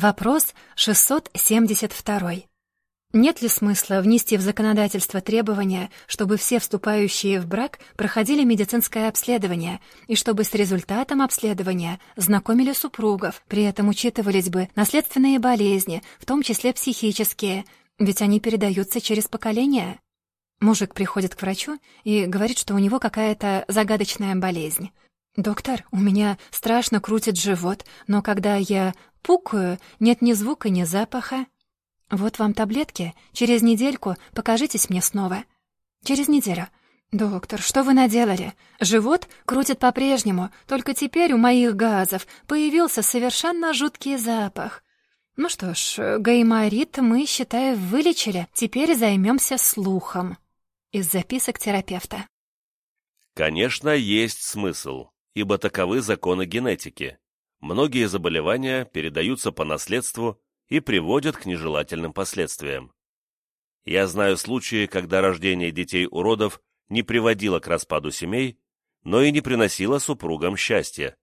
Вопрос 672. Нет ли смысла внести в законодательство требования, чтобы все вступающие в брак проходили медицинское обследование и чтобы с результатом обследования знакомили супругов, при этом учитывались бы наследственные болезни, в том числе психические, ведь они передаются через поколения? Мужик приходит к врачу и говорит, что у него какая-то загадочная болезнь. «Доктор, у меня страшно крутит живот, но когда я пукаю, нет ни звука, ни запаха». «Вот вам таблетки. Через недельку покажитесь мне снова». «Через неделю». «Доктор, что вы наделали? Живот крутит по-прежнему, только теперь у моих газов появился совершенно жуткий запах». «Ну что ж, гайморит мы, считаю, вылечили. Теперь займемся слухом». Из записок терапевта. Конечно, есть смысл, ибо таковы законы генетики. Многие заболевания передаются по наследству и приводят к нежелательным последствиям. Я знаю случаи, когда рождение детей-уродов не приводило к распаду семей, но и не приносило супругам счастья.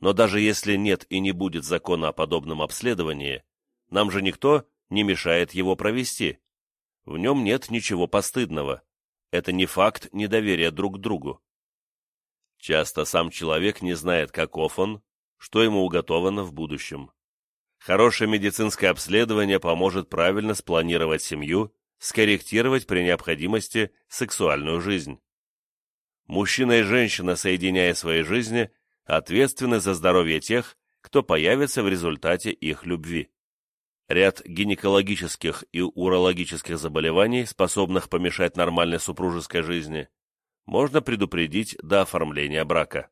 Но даже если нет и не будет закона о подобном обследовании, нам же никто не мешает его провести. В нем нет ничего постыдного. Это не факт недоверия друг к другу. Часто сам человек не знает, каков он, что ему уготовано в будущем. Хорошее медицинское обследование поможет правильно спланировать семью, скорректировать при необходимости сексуальную жизнь. Мужчина и женщина, соединяя свои жизни, ответственны за здоровье тех, кто появится в результате их любви. Ряд гинекологических и урологических заболеваний, способных помешать нормальной супружеской жизни, можно предупредить до оформления брака.